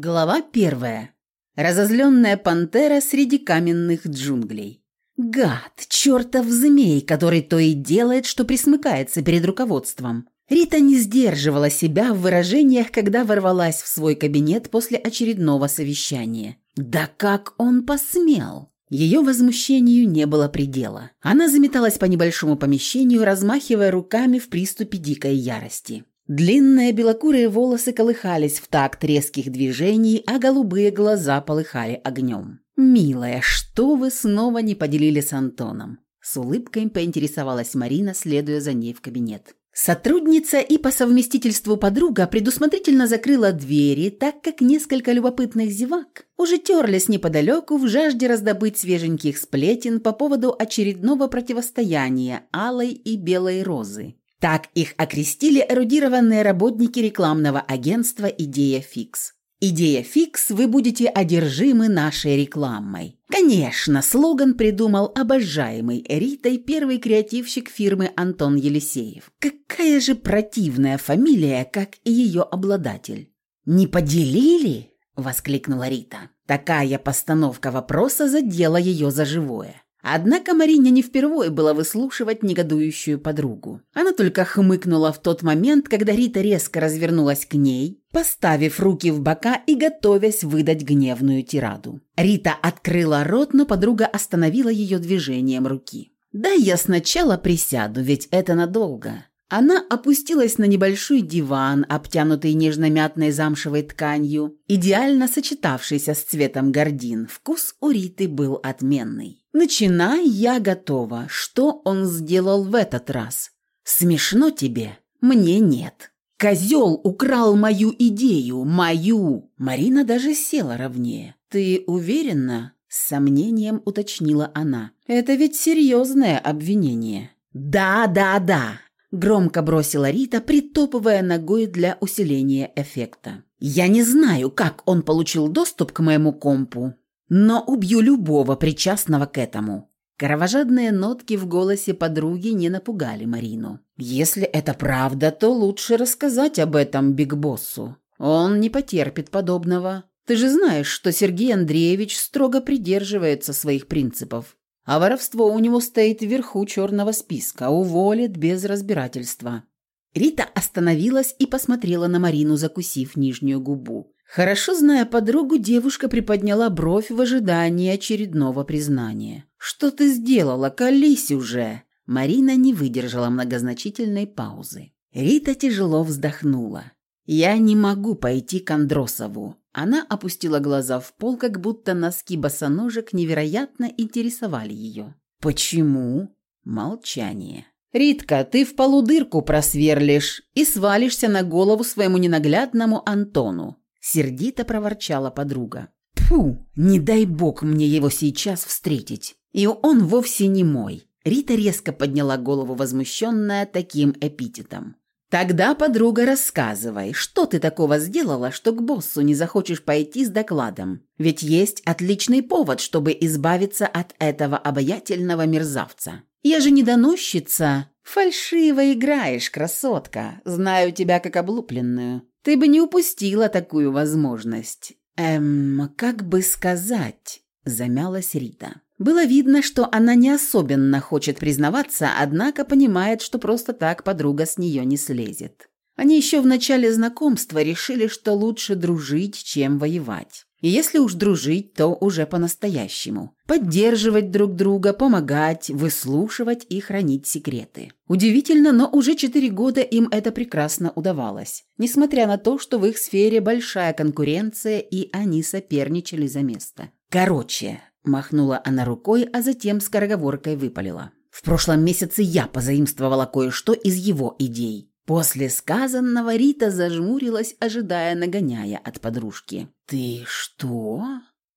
Глава первая. Разозленная пантера среди каменных джунглей. Гад, чертов змей, который то и делает, что присмыкается перед руководством. Рита не сдерживала себя в выражениях, когда ворвалась в свой кабинет после очередного совещания. Да как он посмел? Ее возмущению не было предела. Она заметалась по небольшому помещению, размахивая руками в приступе дикой ярости. Длинные белокурые волосы колыхались в такт резких движений, а голубые глаза полыхали огнем. «Милая, что вы снова не поделили с Антоном?» С улыбкой поинтересовалась Марина, следуя за ней в кабинет. Сотрудница и по совместительству подруга предусмотрительно закрыла двери, так как несколько любопытных зевак уже терлись неподалеку в жажде раздобыть свеженьких сплетен по поводу очередного противостояния Алой и Белой Розы. Так их окрестили эрудированные работники рекламного агентства «Идея Фикс». «Идея Фикс, вы будете одержимы нашей рекламой». Конечно, слоган придумал обожаемый Эритой первый креативщик фирмы Антон Елисеев. Какая же противная фамилия, как и ее обладатель. «Не поделили?» – воскликнула Рита. Такая постановка вопроса задела ее за живое. Однако Марине не впервые было выслушивать негодующую подругу. Она только хмыкнула в тот момент, когда Рита резко развернулась к ней, поставив руки в бока и готовясь выдать гневную тираду. Рита открыла рот, но подруга остановила ее движением руки. «Да я сначала присяду, ведь это надолго». Она опустилась на небольшой диван, обтянутый нежно-мятной замшевой тканью, идеально сочетавшийся с цветом гордин. Вкус у Риты был отменный. «Начинай, я готова. Что он сделал в этот раз? Смешно тебе? Мне нет. Козел украл мою идею, мою!» Марина даже села ровнее. «Ты уверена?» С сомнением уточнила она. «Это ведь серьезное обвинение». «Да, да, да!» Громко бросила Рита, притопывая ногой для усиления эффекта. «Я не знаю, как он получил доступ к моему компу, но убью любого причастного к этому». Кровожадные нотки в голосе подруги не напугали Марину. «Если это правда, то лучше рассказать об этом Бигбоссу. Он не потерпит подобного. Ты же знаешь, что Сергей Андреевич строго придерживается своих принципов. А воровство у него стоит вверху черного списка, уволит без разбирательства». Рита остановилась и посмотрела на Марину, закусив нижнюю губу. Хорошо зная подругу, девушка приподняла бровь в ожидании очередного признания. «Что ты сделала? Колись уже!» Марина не выдержала многозначительной паузы. Рита тяжело вздохнула. «Я не могу пойти к Андросову». Она опустила глаза в пол, как будто носки босоножек невероятно интересовали ее. «Почему?» Молчание. «Ритка, ты в полу дырку просверлишь и свалишься на голову своему ненаглядному Антону. Сердито проворчала подруга. Фу, не дай бог мне его сейчас встретить. И он вовсе не мой. Рита резко подняла голову, возмущенная таким эпитетом. «Тогда, подруга, рассказывай, что ты такого сделала, что к боссу не захочешь пойти с докладом? Ведь есть отличный повод, чтобы избавиться от этого обаятельного мерзавца. Я же не доносчица. Фальшиво играешь, красотка. Знаю тебя как облупленную. Ты бы не упустила такую возможность. Эм, как бы сказать, замялась Рита. Было видно, что она не особенно хочет признаваться, однако понимает, что просто так подруга с нее не слезет. Они еще в начале знакомства решили, что лучше дружить, чем воевать. И если уж дружить, то уже по-настоящему. Поддерживать друг друга, помогать, выслушивать и хранить секреты. Удивительно, но уже четыре года им это прекрасно удавалось. Несмотря на то, что в их сфере большая конкуренция, и они соперничали за место. «Короче», – махнула она рукой, а затем скороговоркой выпалила. «В прошлом месяце я позаимствовала кое-что из его идей. После сказанного Рита зажмурилась, ожидая нагоняя от подружки. «Ты что?»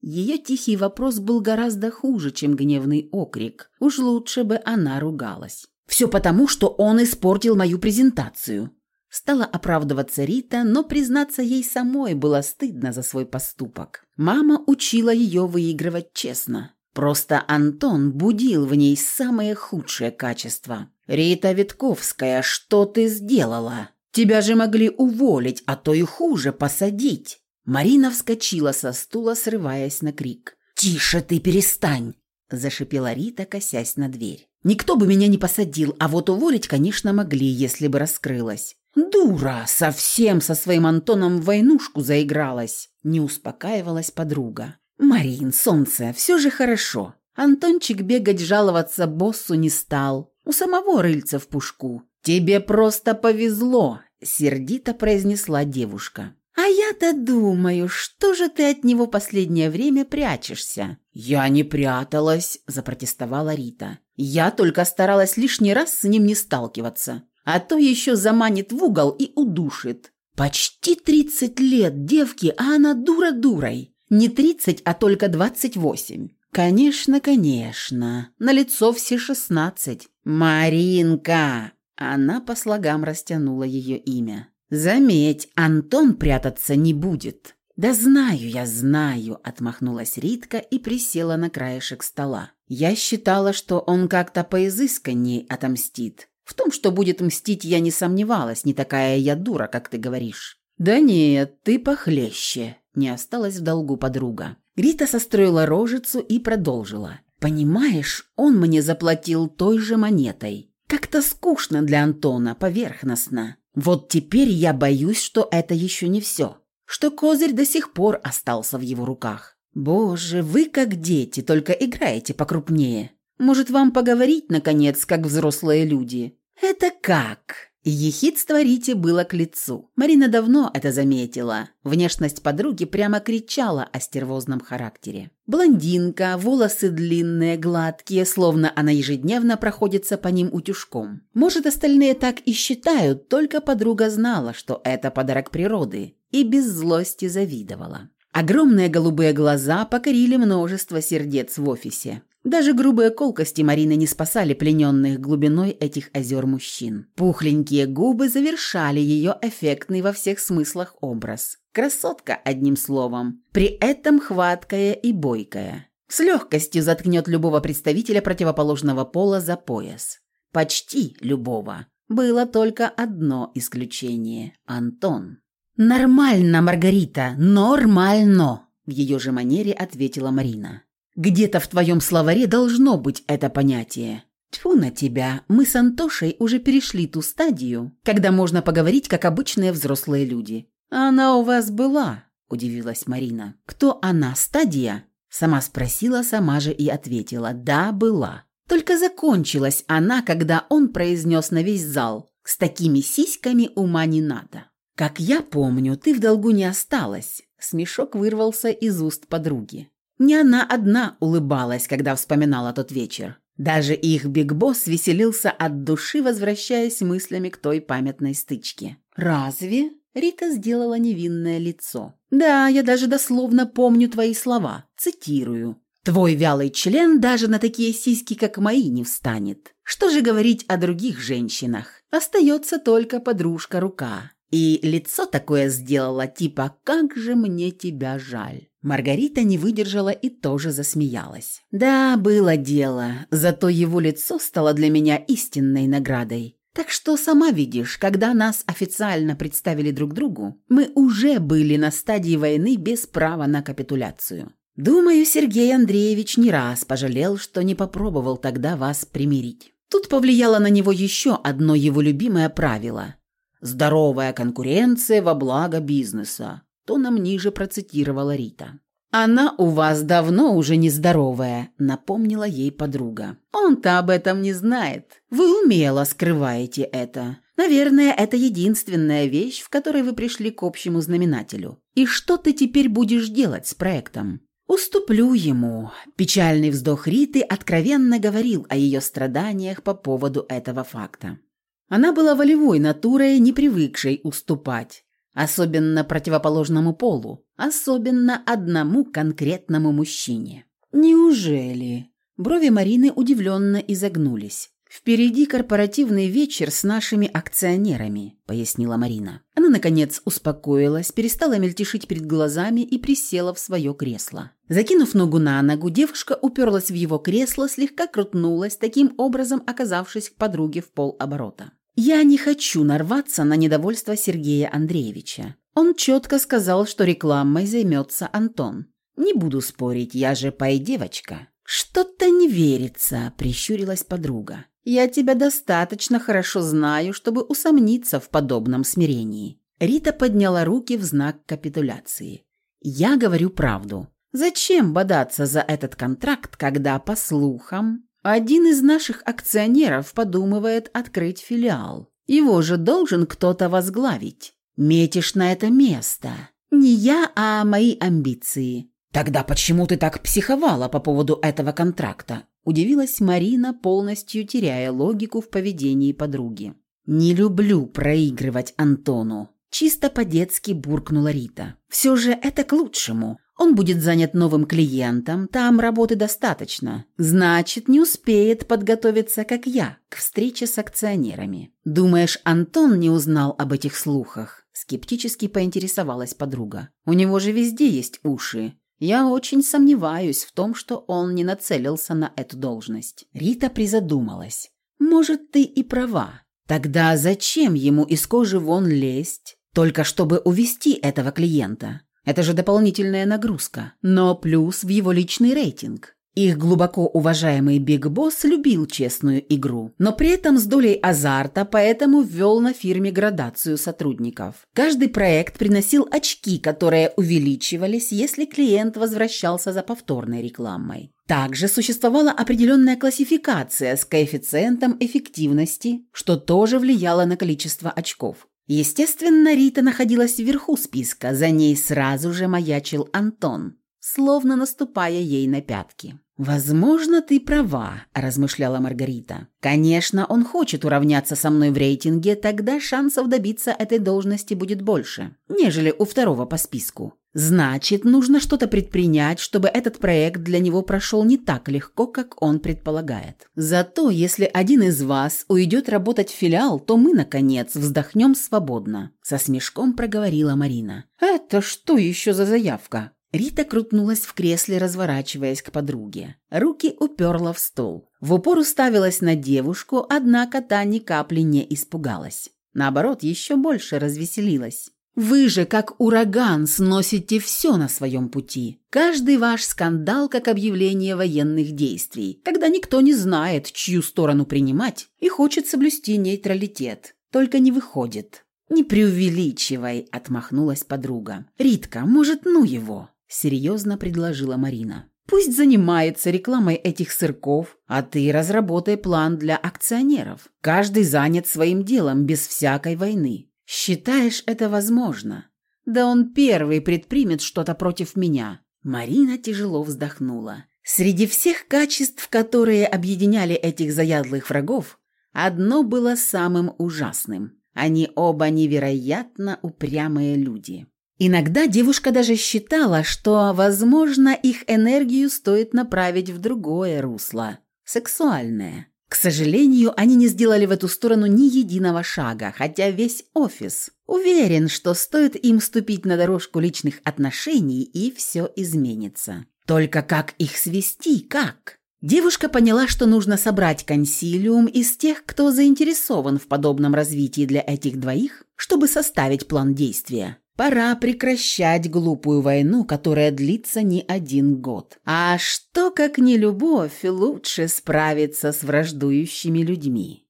Ее тихий вопрос был гораздо хуже, чем гневный окрик. Уж лучше бы она ругалась. «Все потому, что он испортил мою презентацию». Стала оправдываться Рита, но признаться ей самой было стыдно за свой поступок. Мама учила ее выигрывать честно. Просто Антон будил в ней самое худшее качество «Рита Витковская, что ты сделала? Тебя же могли уволить, а то и хуже посадить». Марина вскочила со стула, срываясь на крик. «Тише ты, перестань!» – зашипела Рита, косясь на дверь. «Никто бы меня не посадил, а вот уволить, конечно, могли, если бы раскрылась. «Дура! Совсем со своим Антоном в войнушку заигралась!» Не успокаивалась подруга. «Марин, солнце, все же хорошо. Антончик бегать жаловаться боссу не стал. У самого рыльца в пушку. Тебе просто повезло!» Сердито произнесла девушка. «А я-то думаю, что же ты от него последнее время прячешься?» «Я не пряталась», – запротестовала Рита. «Я только старалась лишний раз с ним не сталкиваться а то еще заманит в угол и удушит. Почти тридцать лет девки, а она дура дурой. Не тридцать, а только двадцать восемь. Конечно, конечно. На лицо все шестнадцать. Маринка. Она по слогам растянула ее имя. Заметь, Антон прятаться не будет. Да знаю я, знаю, отмахнулась Ритка и присела на краешек стола. Я считала, что он как-то поизысканней отомстит. В том, что будет мстить, я не сомневалась, не такая я дура, как ты говоришь. Да нет, ты похлеще. Не осталась в долгу подруга. Рита состроила рожицу и продолжила. Понимаешь, он мне заплатил той же монетой. Как-то скучно для Антона, поверхностно. Вот теперь я боюсь, что это еще не все. Что козырь до сих пор остался в его руках. Боже, вы как дети, только играете покрупнее. Может, вам поговорить, наконец, как взрослые люди?» «Это как?» Ехидство Рите было к лицу. Марина давно это заметила. Внешность подруги прямо кричала о стервозном характере. Блондинка, волосы длинные, гладкие, словно она ежедневно проходится по ним утюжком. Может, остальные так и считают, только подруга знала, что это подарок природы, и без злости завидовала. Огромные голубые глаза покорили множество сердец в офисе. Даже грубые колкости Марины не спасали плененных глубиной этих озер мужчин. Пухленькие губы завершали ее эффектный во всех смыслах образ. Красотка, одним словом, при этом хваткая и бойкая. С легкостью заткнет любого представителя противоположного пола за пояс. Почти любого. Было только одно исключение – Антон. «Нормально, Маргарита, нормально!» – в ее же манере ответила Марина. Где-то в твоем словаре должно быть это понятие. Тьфу на тебя, мы с Антошей уже перешли ту стадию, когда можно поговорить, как обычные взрослые люди. Она у вас была, удивилась Марина. Кто она, стадия? Сама спросила, сама же и ответила. Да, была. Только закончилась она, когда он произнес на весь зал. С такими сиськами ума не надо. Как я помню, ты в долгу не осталась. Смешок вырвался из уст подруги. Не она одна улыбалась, когда вспоминала тот вечер. Даже их Биг Босс веселился от души, возвращаясь мыслями к той памятной стычке. «Разве?» Рита сделала невинное лицо. «Да, я даже дословно помню твои слова. Цитирую. Твой вялый член даже на такие сиськи, как мои, не встанет. Что же говорить о других женщинах? Остается только подружка-рука. И лицо такое сделала, типа «как же мне тебя жаль». Маргарита не выдержала и тоже засмеялась. «Да, было дело, зато его лицо стало для меня истинной наградой. Так что сама видишь, когда нас официально представили друг другу, мы уже были на стадии войны без права на капитуляцию. Думаю, Сергей Андреевич не раз пожалел, что не попробовал тогда вас примирить. Тут повлияло на него еще одно его любимое правило – здоровая конкуренция во благо бизнеса тоном ниже процитировала Рита. «Она у вас давно уже нездоровая», — напомнила ей подруга. «Он-то об этом не знает. Вы умело скрываете это. Наверное, это единственная вещь, в которой вы пришли к общему знаменателю. И что ты теперь будешь делать с проектом?» «Уступлю ему». Печальный вздох Риты откровенно говорил о ее страданиях по поводу этого факта. Она была волевой натурой, не привыкшей уступать особенно противоположному полу, особенно одному конкретному мужчине. Неужели? Брови Марины удивленно изогнулись. «Впереди корпоративный вечер с нашими акционерами», – пояснила Марина. Она, наконец, успокоилась, перестала мельтешить перед глазами и присела в свое кресло. Закинув ногу на ногу, девушка уперлась в его кресло, слегка крутнулась, таким образом оказавшись к подруге в полоборота. Я не хочу нарваться на недовольство Сергея Андреевича. Он четко сказал, что рекламой займется Антон. «Не буду спорить, я же пай-девочка». «Что-то не верится», – прищурилась подруга. «Я тебя достаточно хорошо знаю, чтобы усомниться в подобном смирении». Рита подняла руки в знак капитуляции. «Я говорю правду. Зачем бодаться за этот контракт, когда, по слухам, один из наших акционеров подумывает открыть филиал? Его же должен кто-то возглавить. Метишь на это место. Не я, а мои амбиции. Тогда почему ты так психовала по поводу этого контракта? Удивилась Марина, полностью теряя логику в поведении подруги. Не люблю проигрывать Антону. Чисто по-детски буркнула Рита. Все же это к лучшему. Он будет занят новым клиентом, там работы достаточно. Значит, не успеет подготовиться, как я, к встрече с акционерами. Думаешь, Антон не узнал об этих слухах? Скептически поинтересовалась подруга. «У него же везде есть уши. Я очень сомневаюсь в том, что он не нацелился на эту должность». Рита призадумалась. «Может, ты и права. Тогда зачем ему из кожи вон лезть, только чтобы увести этого клиента? Это же дополнительная нагрузка, но плюс в его личный рейтинг. Их глубоко уважаемый Биг Босс любил честную игру, но при этом с долей азарта, поэтому ввел на фирме градацию сотрудников. Каждый проект приносил очки, которые увеличивались, если клиент возвращался за повторной рекламой. Также существовала определенная классификация с коэффициентом эффективности, что тоже влияло на количество очков. Естественно, Рита находилась вверху списка, за ней сразу же маячил Антон, словно наступая ей на пятки. «Возможно, ты права», – размышляла Маргарита. «Конечно, он хочет уравняться со мной в рейтинге, тогда шансов добиться этой должности будет больше, нежели у второго по списку. Значит, нужно что-то предпринять, чтобы этот проект для него прошел не так легко, как он предполагает. Зато, если один из вас уйдет работать в филиал, то мы, наконец, вздохнем свободно», – со смешком проговорила Марина. «Это что еще за заявка?» Рита крутнулась в кресле, разворачиваясь к подруге. Руки уперла в стол. В упор уставилась на девушку, однако та ни капли не испугалась. Наоборот, еще больше развеселилась. «Вы же, как ураган, сносите все на своем пути. Каждый ваш скандал, как объявление военных действий, когда никто не знает, чью сторону принимать, и хочет соблюсти нейтралитет. Только не выходит». «Не преувеличивай», — отмахнулась подруга. «Ритка, может, ну его?» – серьезно предложила Марина. «Пусть занимается рекламой этих сырков, а ты разработай план для акционеров. Каждый занят своим делом, без всякой войны. Считаешь это возможно? Да он первый предпримет что-то против меня». Марина тяжело вздохнула. Среди всех качеств, которые объединяли этих заядлых врагов, одно было самым ужасным. Они оба невероятно упрямые люди. Иногда девушка даже считала, что, возможно, их энергию стоит направить в другое русло – сексуальное. К сожалению, они не сделали в эту сторону ни единого шага, хотя весь офис уверен, что стоит им ступить на дорожку личных отношений, и все изменится. Только как их свести, как? Девушка поняла, что нужно собрать консилиум из тех, кто заинтересован в подобном развитии для этих двоих, чтобы составить план действия. Пора прекращать глупую войну, которая длится не один год. А что, как не любовь, лучше справиться с враждующими людьми?